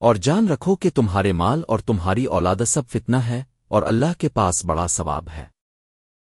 اور جان رکھو کہ تمہارے مال اور تمہاری اولاد سب فتنہ ہے اور اللہ کے پاس بڑا ثواب ہے۔